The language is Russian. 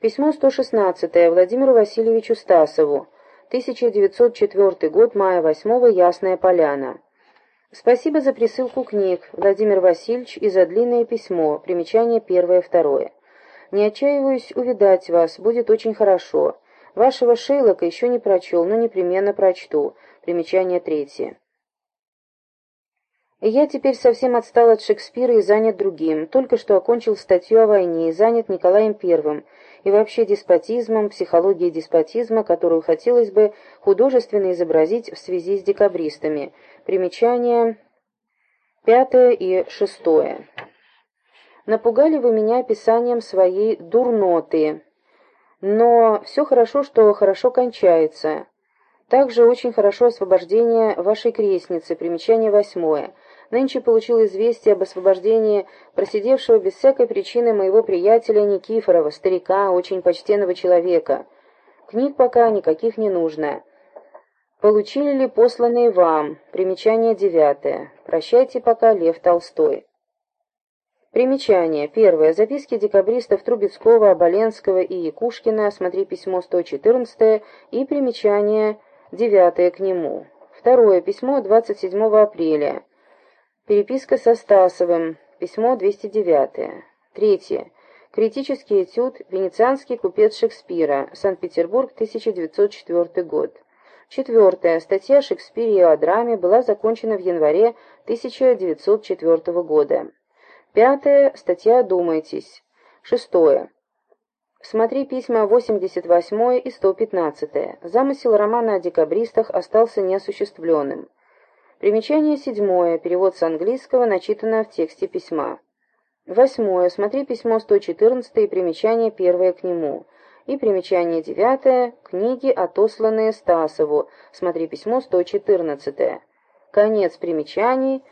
Письмо 116 Владимиру Васильевичу Стасову. 1904 год, мая 8 Ясная Поляна. Спасибо за присылку книг, Владимир Васильевич, и за длинное письмо, примечание первое-второе. Не отчаиваюсь увидать вас, будет очень хорошо. Вашего Шейлока еще не прочел, но непременно прочту. Примечание третье. Я теперь совсем отстал от Шекспира и занят другим. Только что окончил статью о войне и занят Николаем Первым и вообще деспотизмом, психологией деспотизма, которую хотелось бы художественно изобразить в связи с декабристами. Примечания пятое и шестое. Напугали вы меня описанием своей дурноты. Но все хорошо, что хорошо кончается. Также очень хорошо освобождение вашей крестницы, примечание восьмое. Нынче получил известие об освобождении просидевшего без всякой причины моего приятеля Никифорова, старика, очень почтенного человека. Книг пока никаких не нужно. Получили ли посланные вам? Примечание девятое. Прощайте пока, Лев Толстой. Примечание. Первое. Записки декабристов Трубецкого, Оболенского и Якушкина. Смотри письмо 114 и примечание девятое к нему. Второе. Письмо 27 апреля. Переписка со Стасовым. Письмо 209. Третье. Критический этюд «Венецианский купец Шекспира. Санкт-Петербург, 1904 год». Четвертое. Статья о Шекспире и о драме была закончена в январе 1904 года. Пятое. Статья «Думайтесь». Шестое. Смотри письма 88 и 115. Замысел романа о декабристах остался неосуществленным. Примечание седьмое. Перевод с английского, начитанное в тексте письма. Восьмое. Смотри письмо 114 и примечание первое к нему. И примечание девятое. Книги, отосланные Стасову. Смотри письмо 114. Конец примечаний.